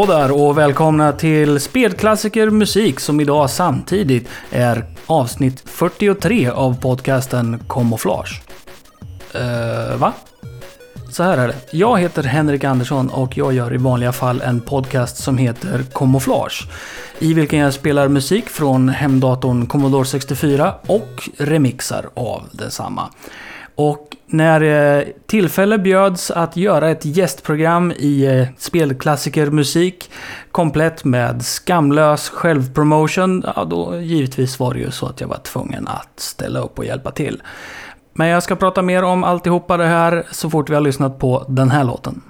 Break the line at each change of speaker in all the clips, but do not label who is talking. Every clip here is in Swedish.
Hallå där och välkomna till Spelklassiker Musik som idag samtidigt är avsnitt 43 av podcasten Kamouflage. Uh, eh, va? Så här är det. Jag heter Henrik Andersson och jag gör i vanliga fall en podcast som heter Camouflage. I vilken jag spelar musik från hemdatorn Commodore 64 och remixar av detsamma. Och när eh, tillfälle bjöds att göra ett gästprogram i eh, spelklassikermusik komplett med skamlös självpromotion, ja då givetvis var det ju så att jag var tvungen att ställa upp och hjälpa till. Men jag ska prata mer om alltihopa det här så fort vi har lyssnat på den här låten.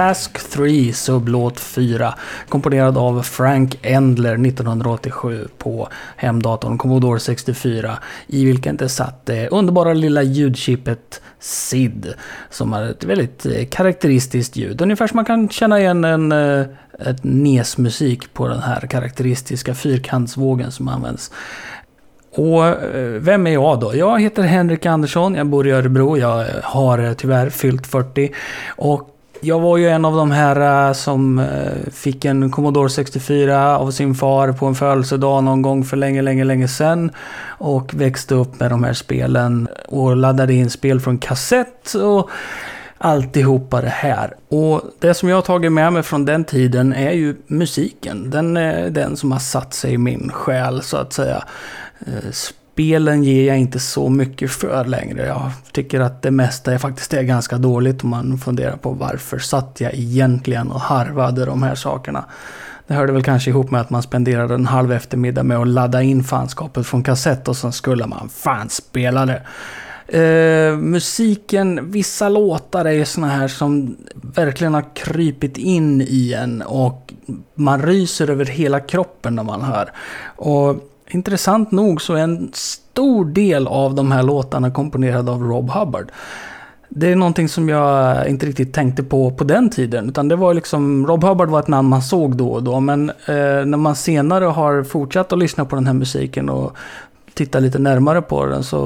Task 3 sublåt 4. Komponerad av Frank Endler 1987 på hemdatorn Commodore 64. I vilken det satt det underbara lilla ljudchippet SID. Som har ett väldigt eh, karaktäristiskt ljud. Ungefär som man kan känna igen en eh, ett NES-musik på den här karaktäristiska fyrkantsvågen som används. Och eh, vem är jag då? Jag heter Henrik Andersson, jag bor i Örebro, jag har tyvärr fyllt 40. Och jag var ju en av de här eh, som eh, fick en Commodore 64 av sin far på en födelsedag någon gång för länge, länge, länge sedan. Och växte upp med de här spelen och laddade in spel från kassett och alltihopa det här. Och det som jag har tagit med mig från den tiden är ju musiken. Den är den som har satt sig i min själ så att säga. Eh, Spelen ger jag inte så mycket för längre. Jag tycker att det mesta är faktiskt är ganska dåligt om man funderar på varför satt jag egentligen och harvade de här sakerna. Det hörde väl kanske ihop med att man spenderade en halv eftermiddag med att ladda in fanskapet från kassett och sen skulle man fan spela det. Uh, musiken, vissa låtar är ju såna här som verkligen har krypit in i en och man ryser över hela kroppen när man hör. Och intressant nog så är en stor del av de här låtarna komponerade av Rob Hubbard. Det är någonting som jag inte riktigt tänkte på på den tiden. Utan det var liksom, Rob Hubbard var ett namn man såg då och då. Men eh, när man senare har fortsatt att lyssna på den här musiken och titta lite närmare på den så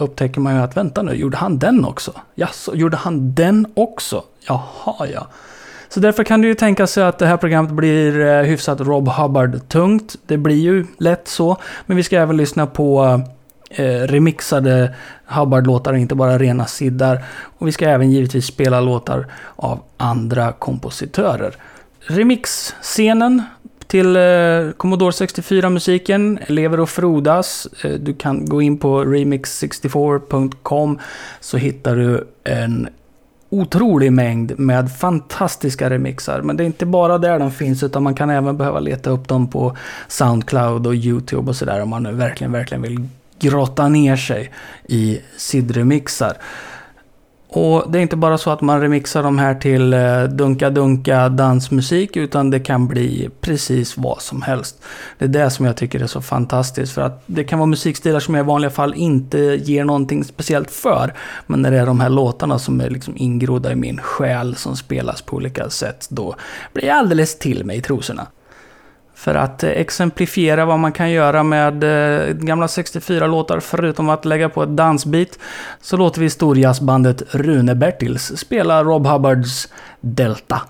upptäcker man ju att vänta nu, gjorde han den också? Ja, så gjorde han den också? Jaha ja. Så därför kan det ju tänka sig att det här programmet blir eh, hyfsat Rob Hubbard-tungt. Det blir ju lätt så. Men vi ska även lyssna på eh, remixade Hubbard-låtar, inte bara rena siddar. Och vi ska även givetvis spela låtar av andra kompositörer. Remix-scenen till eh, Commodore 64-musiken lever och frodas. Eh, du kan gå in på remix64.com så hittar du en otrolig mängd med fantastiska remixar. Men det är inte bara där de finns utan man kan även behöva leta upp dem på Soundcloud och YouTube och sådär om man nu verkligen, verkligen vill grotta ner sig i SID-remixar. Och det är inte bara så att man remixar de här till eh, dunka-dunka dansmusik utan det kan bli precis vad som helst. Det är det som jag tycker är så fantastiskt för att det kan vara musikstilar som jag i vanliga fall inte ger någonting speciellt för. Men när det är de här låtarna som är liksom ingrodda i min själ som spelas på olika sätt då blir jag alldeles till mig i trosorna. För att eh, exemplifiera vad man kan göra med eh, gamla 64-låtar förutom att lägga på ett dansbit så låter vi storjazzbandet Rune Bertils spela Rob Hubbards Delta.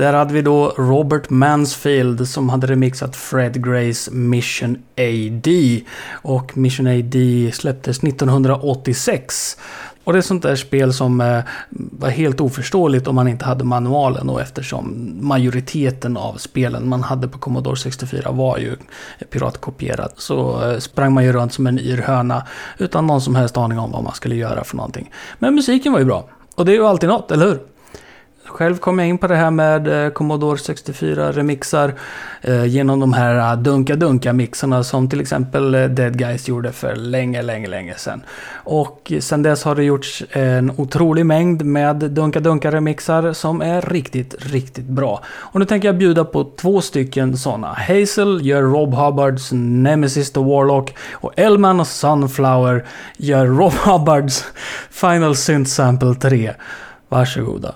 Där hade vi då Robert Mansfield som hade remixat Fred Grays Mission AD. Och Mission AD släpptes 1986. Och det är sånt där spel som eh, var helt oförståeligt om man inte hade manualen och eftersom majoriteten av spelen man hade på Commodore 64 var ju piratkopierat så eh, sprang man ju runt som en yrhöna utan någon som helst aning om vad man skulle göra för någonting. Men musiken var ju bra. Och det är ju alltid något, eller hur? Själv kom jag in på det här med eh, Commodore 64 remixar eh, genom de här eh, dunka-dunka-mixarna som till exempel Dead Guys gjorde för länge, länge, länge sedan. Och sedan dess har det gjorts en otrolig mängd med dunka-dunka-remixar som är riktigt, riktigt bra. Och nu tänker jag bjuda på två stycken sådana. Hazel gör Rob Hubbards Nemesis the Warlock och Elman och Sunflower gör Rob Hubbards Final Synth Sample 3. Varsågoda.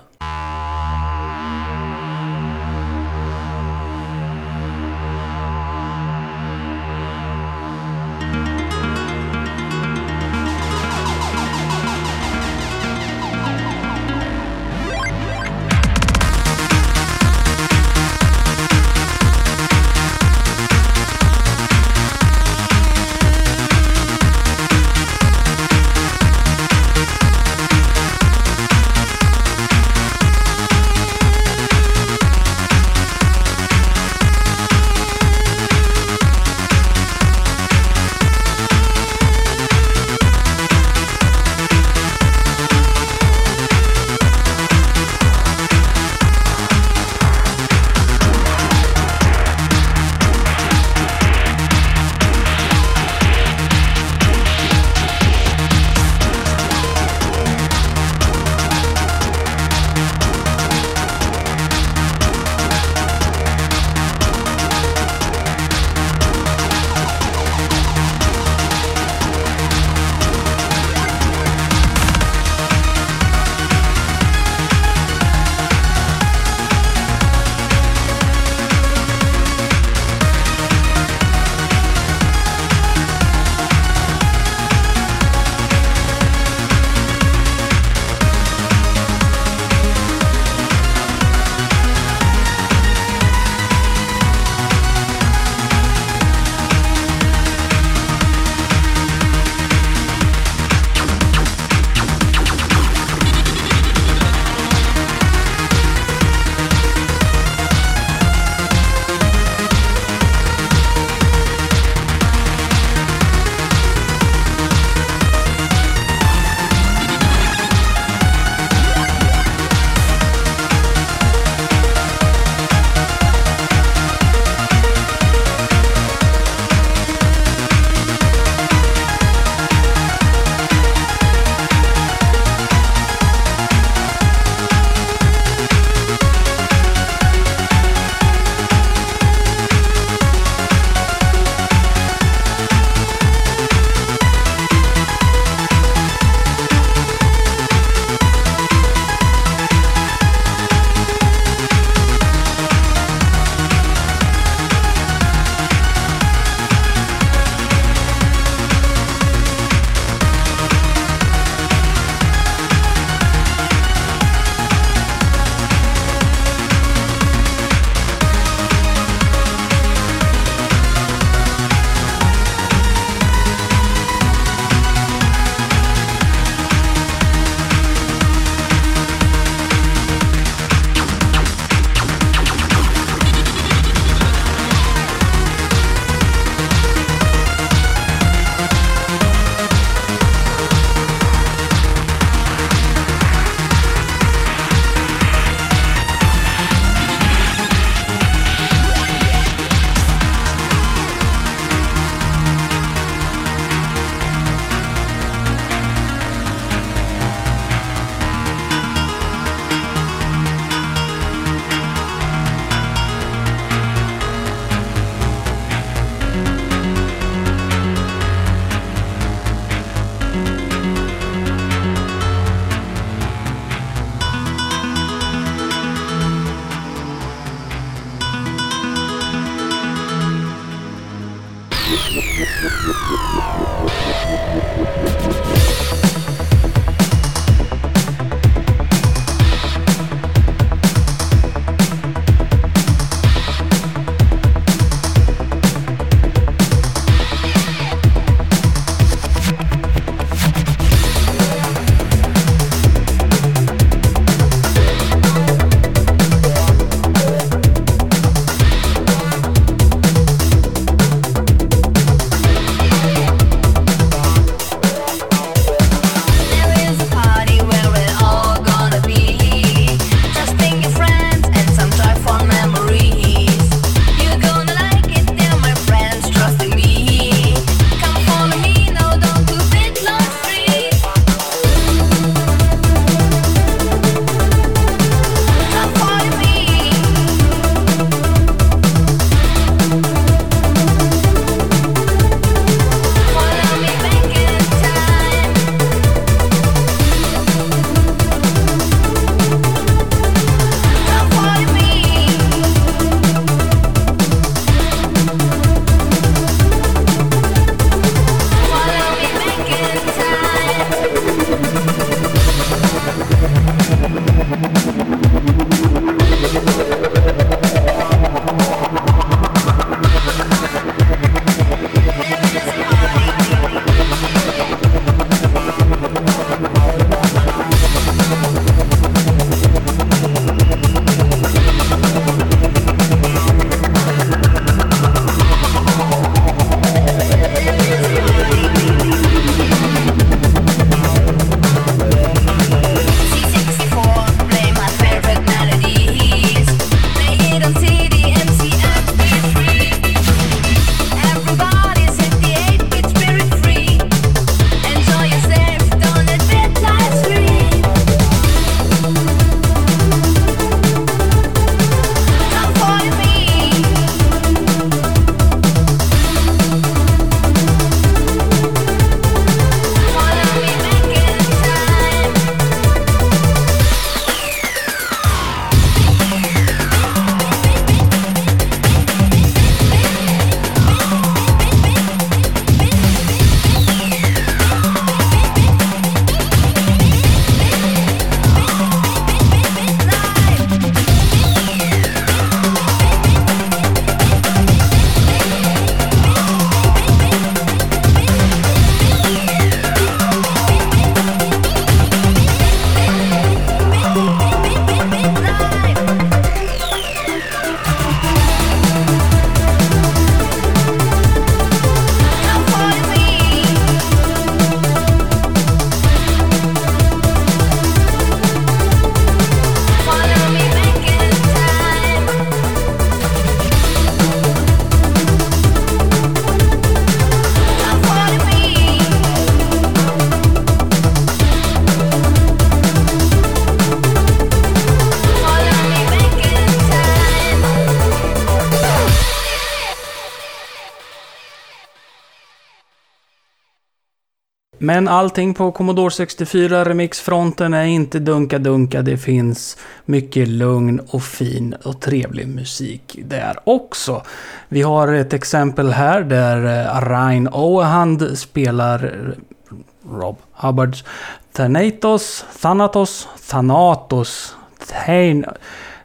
Men allting på Commodore 64 remixfronten är inte dunka-dunka. Det finns mycket lugn och fin och trevlig musik där också. Vi har ett exempel här där eh, Ryan Ohand spelar eh, Rob Hubbards Thanatos, Thanatos, Thanatos, Thain.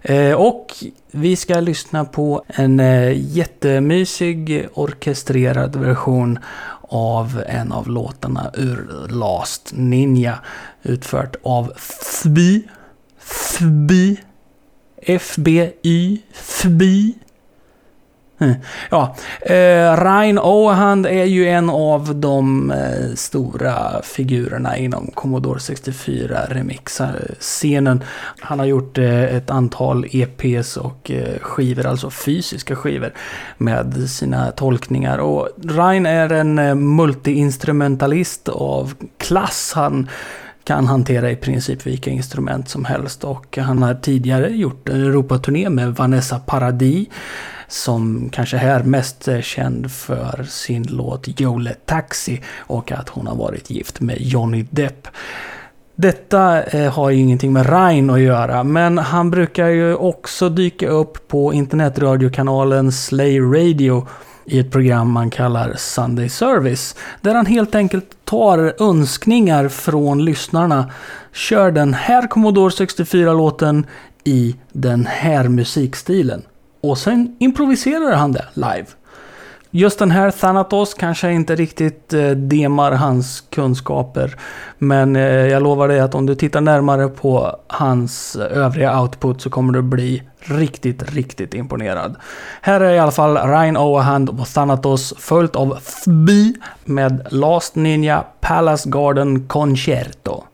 Eh, och vi ska lyssna på en jättemysig orkestrerad version av en av låtarna ur Last Ninja. Utfört av Fbi, FBY. FBI. Fbi, Ja, eh, Ryan Ohand är ju en av de eh, stora figurerna inom Commodore 64 remix-scenen. Han har gjort eh, ett antal EPs och eh, skivor, alltså fysiska skivor, med sina tolkningar. Och Ryan är en eh, multiinstrumentalist av klass. Han kan hantera i princip vilka instrument som helst och han har tidigare gjort en Europaturné med Vanessa Paradis som kanske här mest är känd för sin låt Jole Taxi och att hon har varit gift med Johnny Depp. Detta eh, har ju ingenting med Ryan att göra, men han brukar ju också dyka upp på internetradiokanalen Slay Radio i ett program man kallar Sunday Service. Där han helt enkelt tar önskningar från lyssnarna, kör den här Commodore 64-låten i den här musikstilen. Och sen improviserar han det live. Just den här Thanatos kanske inte riktigt eh, demar hans kunskaper. Men eh, jag lovar dig att om du tittar närmare på hans övriga output så kommer du bli riktigt, riktigt imponerad. Här är i alla fall Ryan Ohand och Thanatos följt av Thby med Last Ninja Palace Garden Concerto.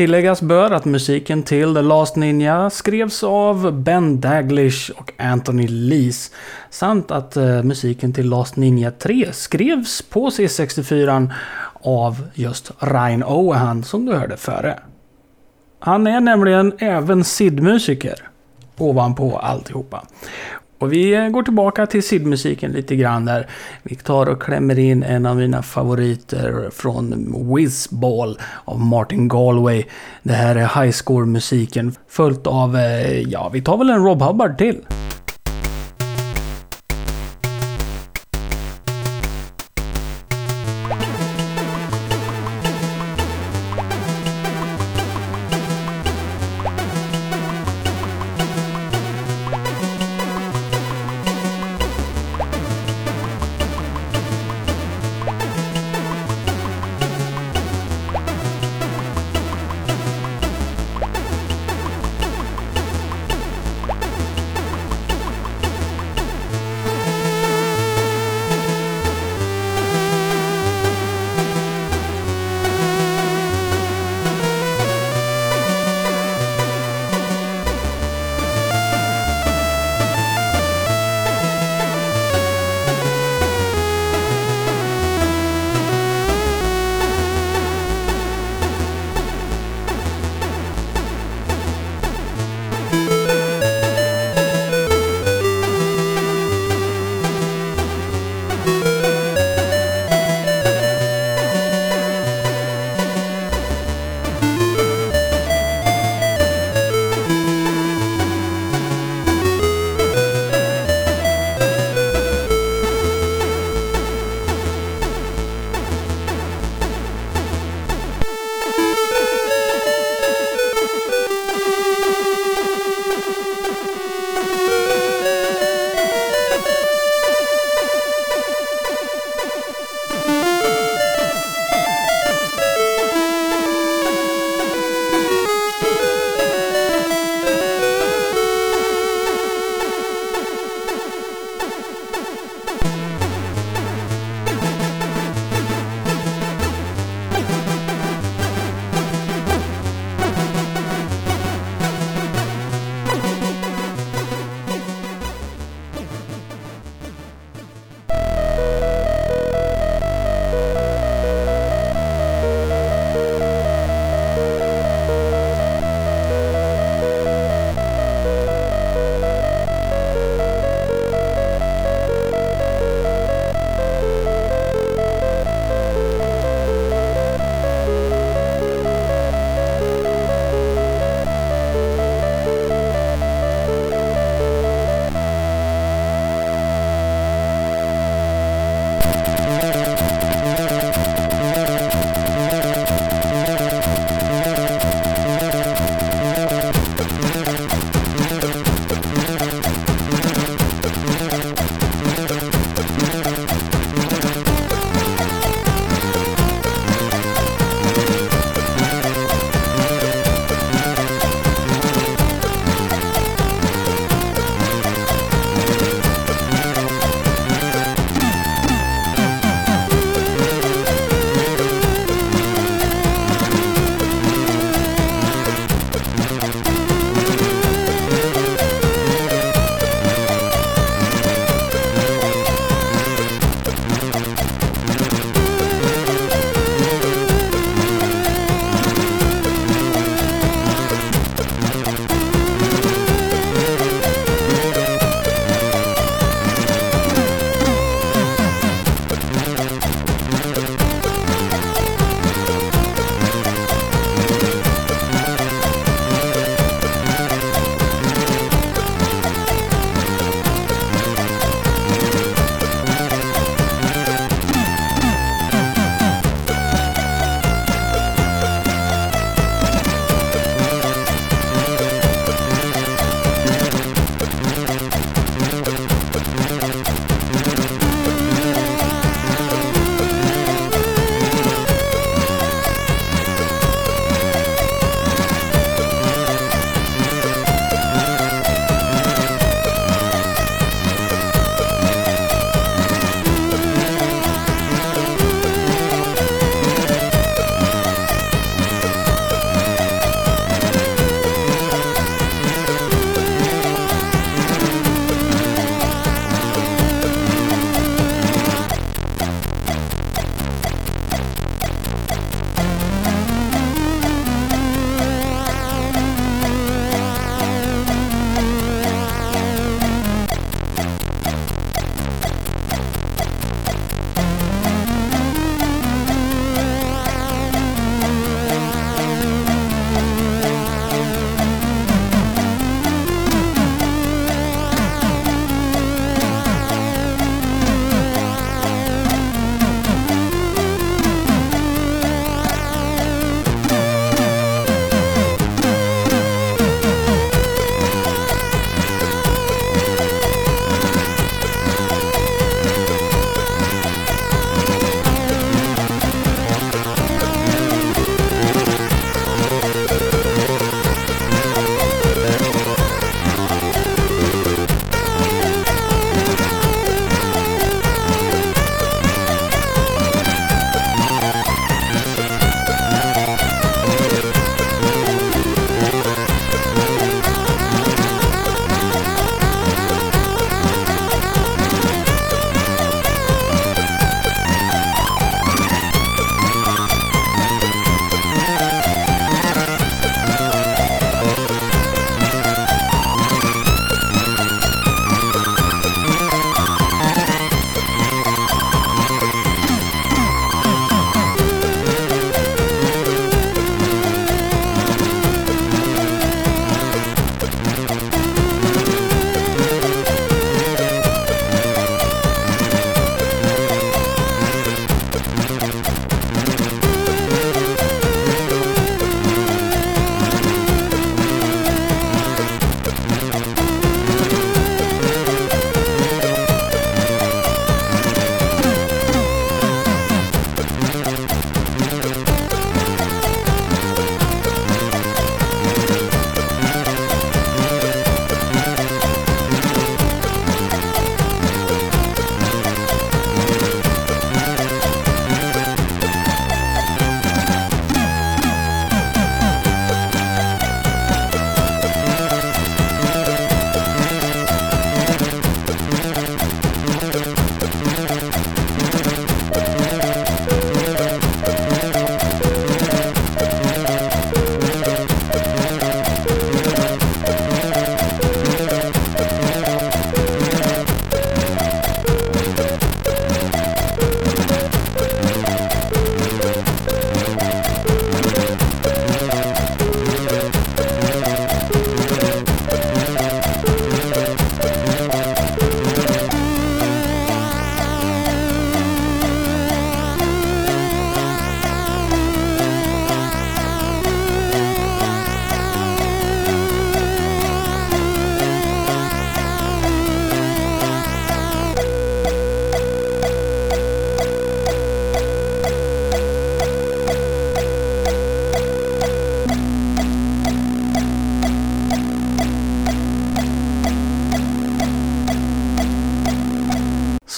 Tilläggas bör att musiken till The Last Ninja skrevs av Ben Daglish och Anthony Lees. Samt att eh, musiken till Last Ninja 3 skrevs på C64 av just Ryan Owen som du hörde före. Han är nämligen även SID-musiker ovanpå alltihopa. Och vi eh, går tillbaka till sidmusiken lite grann där. Vi tar och klämmer in en av mina favoriter från Whizball av Martin Galway. Det här är High Score-musiken följt av, eh, ja vi tar väl en Rob Hubbard till.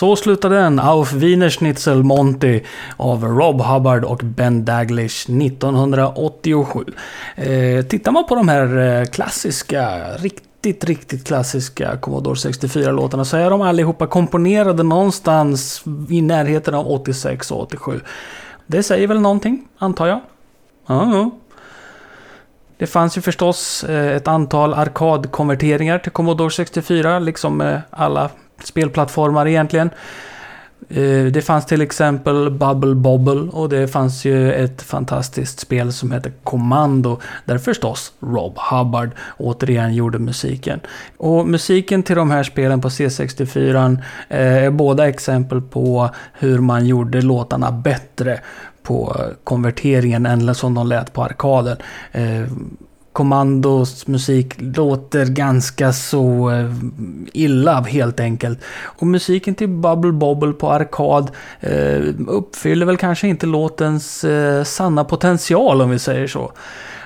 Så slutade den Auf Wiener Schnitzel Monty av Rob Hubbard och Ben Daglish 1987. Eh, tittar man på de här eh, klassiska, riktigt, riktigt klassiska Commodore 64-låtarna så är de allihopa komponerade någonstans i närheten av 86 och 87. Det säger väl någonting, antar jag? Ja, ja. Det fanns ju förstås eh, ett antal arkadkonverteringar till Commodore 64, liksom med alla spelplattformar egentligen. Eh, det fanns till exempel Bubble Bobble och det fanns ju ett fantastiskt spel som hette Commando där förstås Rob Hubbard återigen gjorde musiken. Och musiken till de här spelen på C64 eh, är båda exempel på hur man gjorde låtarna bättre på konverteringen än som de lät på arkaden. Eh, Kommandos musik låter ganska så eh, illa helt enkelt. Och musiken till Bubble Bobble på arkad eh, uppfyller väl kanske inte låtens eh, sanna potential om vi säger så.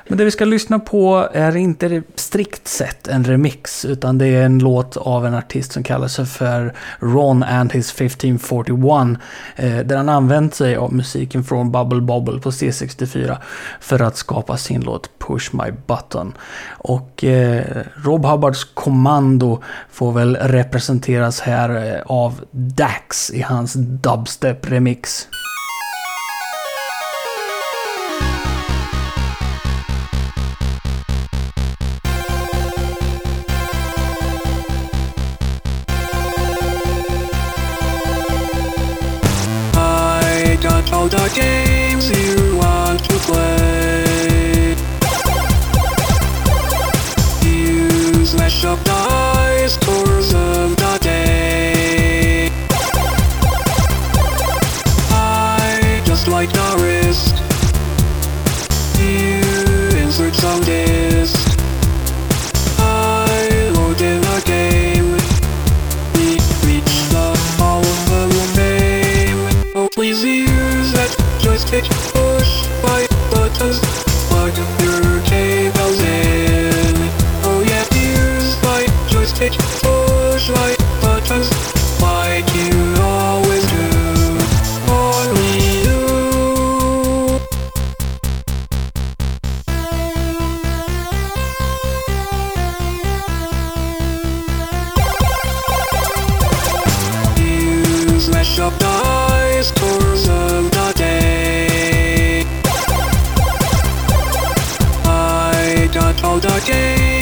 Men det vi ska lyssna på är inte strikt sett en remix, utan det är en låt av en artist som kallar sig för Ron and his 1541. Eh, där han använt sig av musiken från Bubble Bobble på C64 för att skapa sin låt Push My Button. Och eh, Rob Hubbards kommando får väl representeras här eh, av Dax i hans dubstep-remix. All the games all the games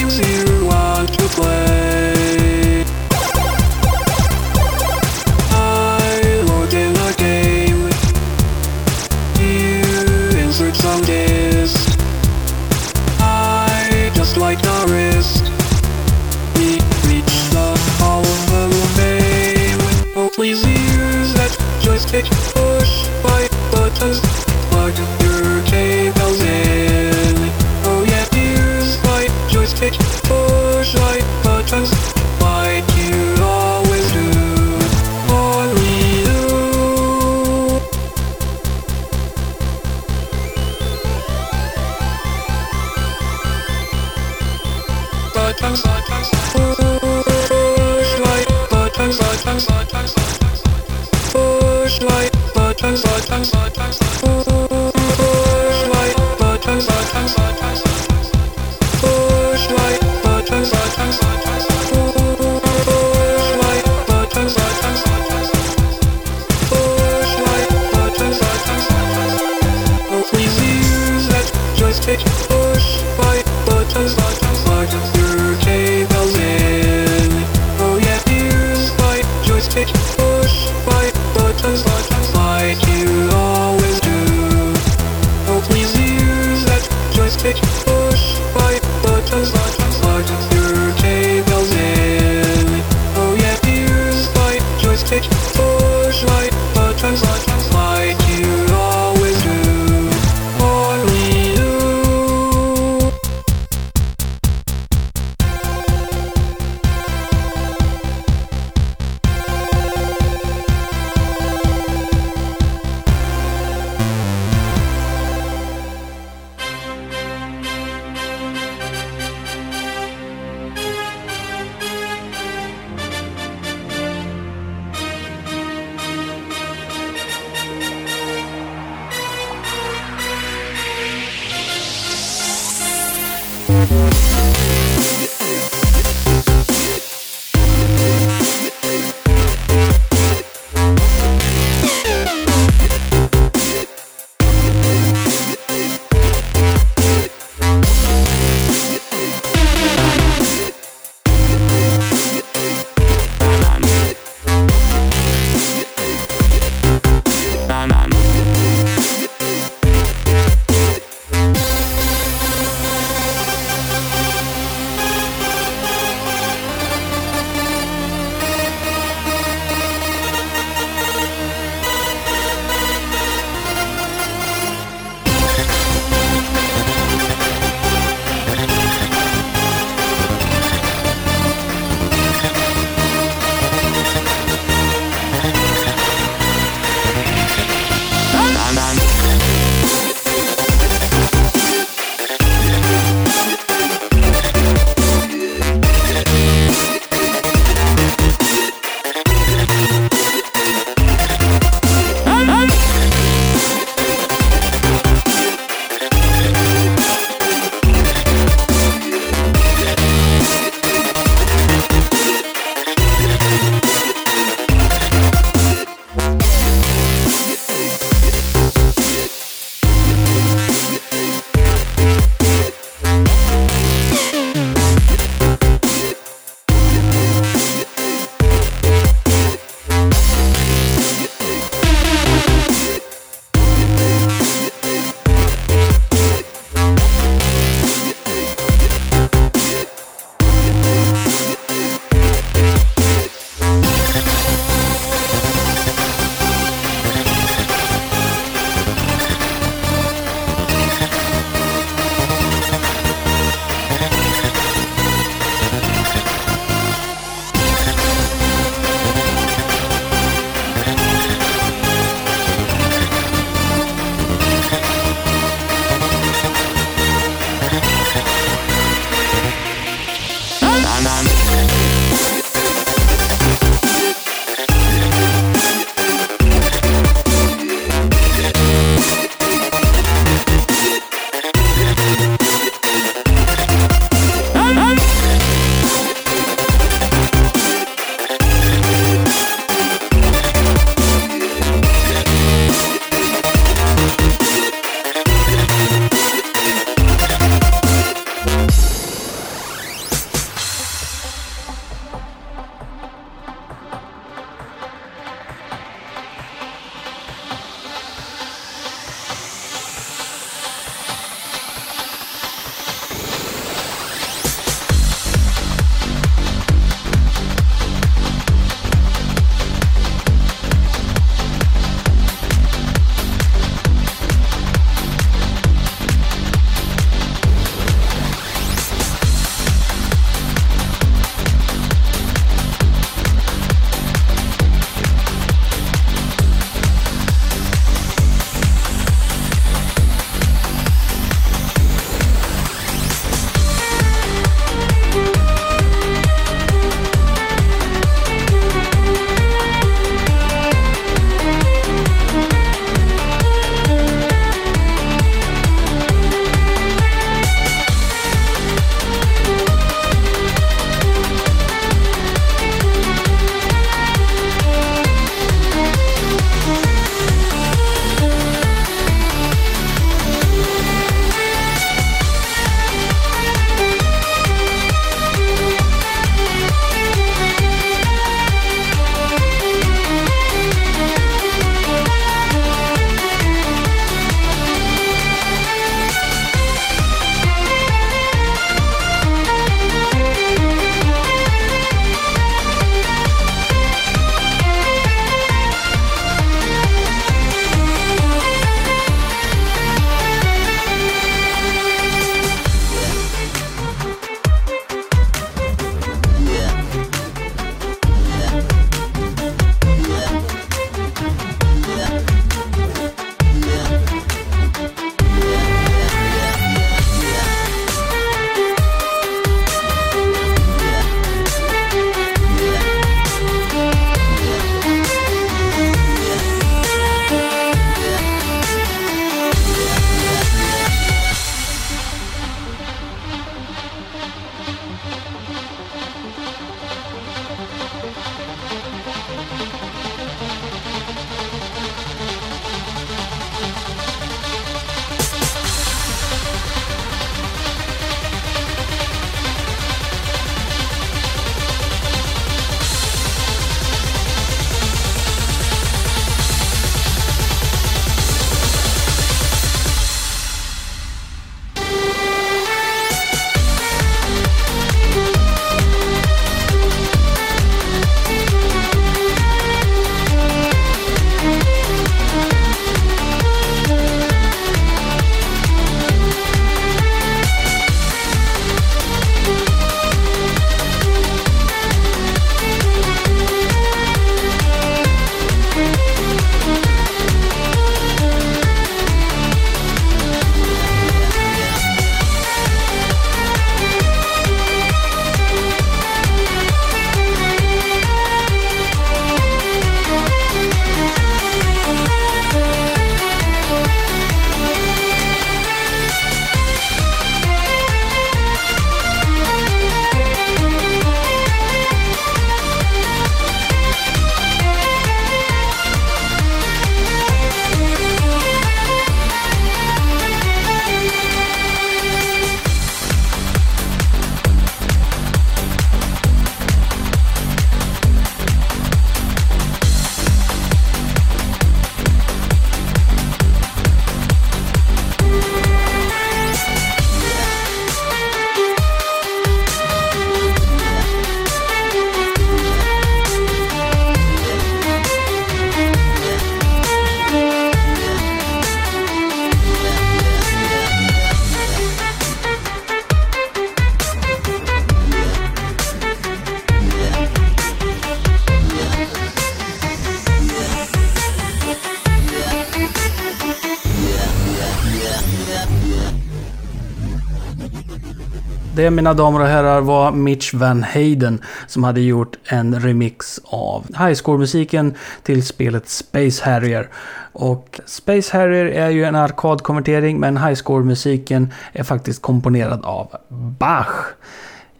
Det mina damer och herrar var Mitch Van Hayden som hade gjort en remix av High Score-musiken till spelet Space Harrier. Och Space Harrier är ju en arkadkonvertering men High Score-musiken är faktiskt komponerad av Bach.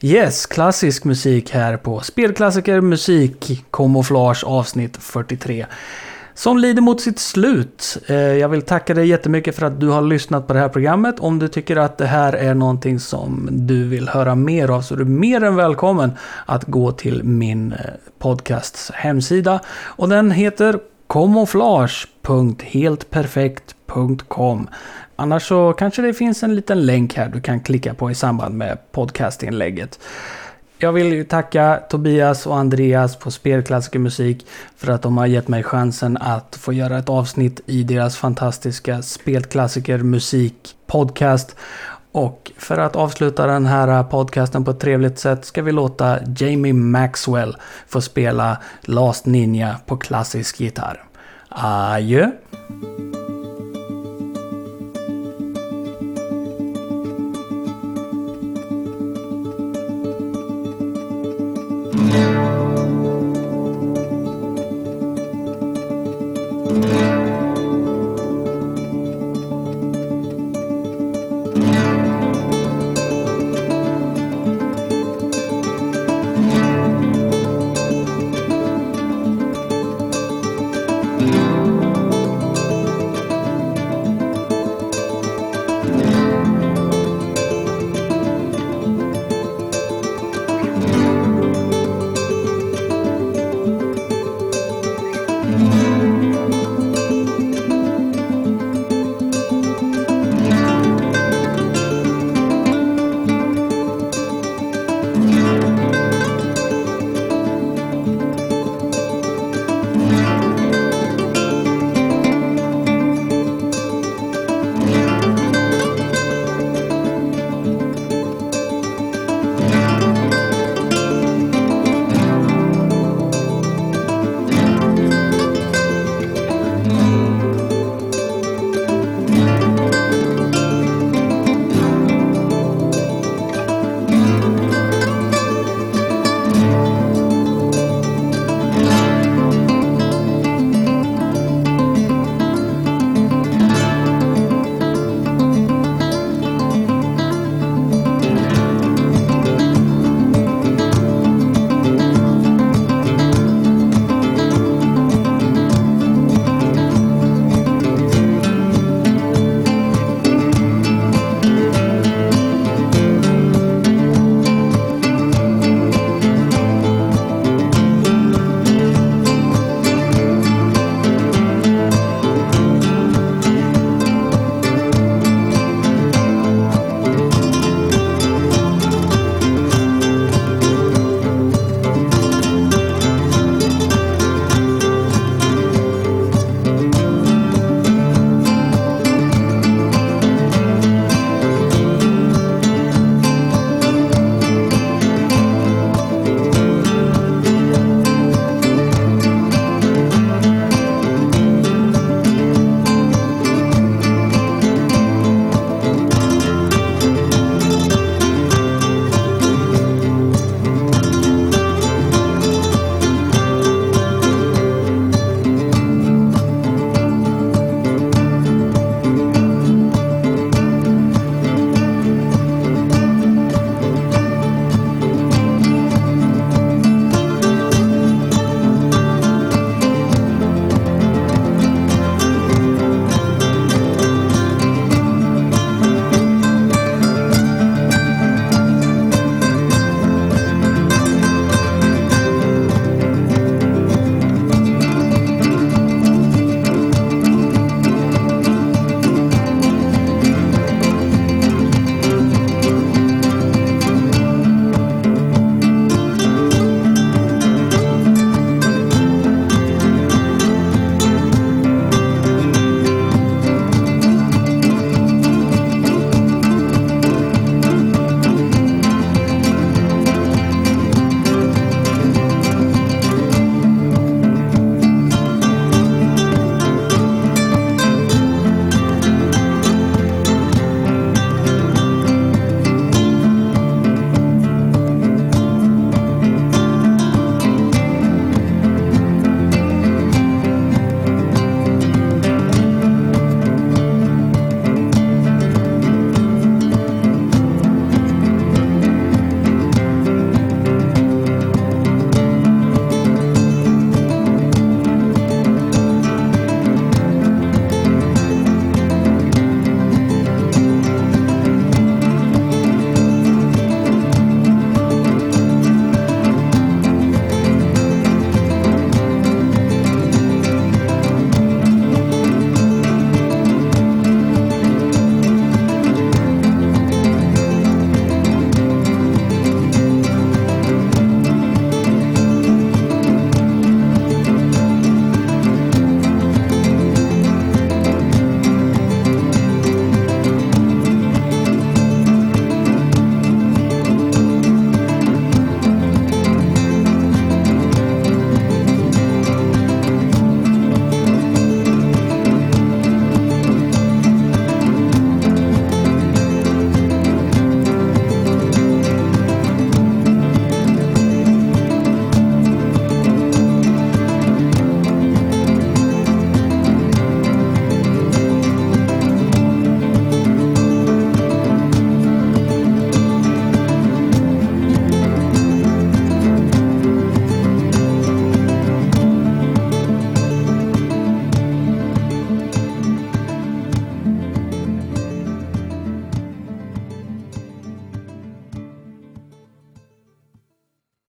Yes, klassisk musik här på Spelklassiker Musik Kamouflage avsnitt 43 som lider mot sitt slut. Eh, jag vill tacka dig jättemycket för att du har lyssnat på det här programmet. Om du tycker att det här är någonting som du vill höra mer av så är du mer än välkommen att gå till min eh, podcasts hemsida. Och den heter kamouflage.heltperfekt.com Annars så kanske det finns en liten länk här du kan klicka på i samband med podcastinlägget. Jag vill ju tacka Tobias och Andreas på Spelklassiker Musik för att de har gett mig chansen att få göra ett avsnitt i deras fantastiska Spelklassiker Musik podcast. Och för att avsluta den här podcasten på ett trevligt sätt ska vi låta Jamie Maxwell få spela Last Ninja på klassisk gitarr. Adjö!